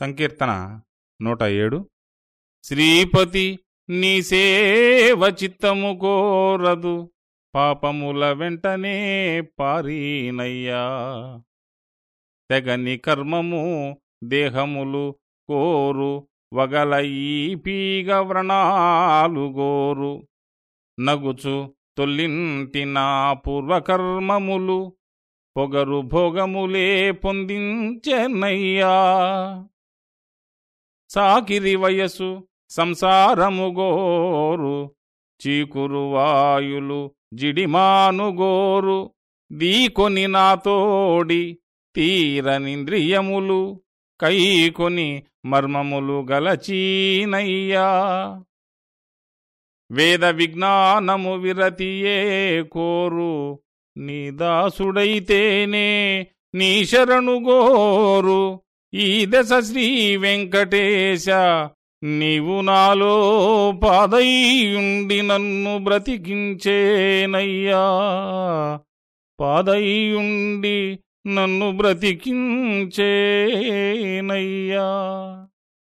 సంకీర్తన నూట ఏడు. శ్రీపతి నీ సేవ చిత్తము కోరదు పాపముల వెంటనే పారీనయ్యా. తెగని కర్మము దేహములు కోరు వగల ఈ పీగ వ్రణాలు గోరు. నగుచు తొల్లింటి నా పూర్వకర్మములు పొగరు భోగములే పొందించెనయ్యా. సాకిరి వయసు సంసారము గోరు చీకురు వాయులు జిడిమానుగోరు దీకొని నాతోడి తీరనింద్రియములు కైకొని మర్మములు గలచీనయ్యా. వేద విజ్ఞానము విరతియే కోరు నీ దాసుడైతేనే నీ శరణుగోరు ఈ దశ శ్రీ వెంకటేశ నీవు నాలో పాదయ్యుండి నన్ను బ్రతికించేనయ్యా. పాదయ్యుండి నన్ను బ్రతికించేనయ్యా.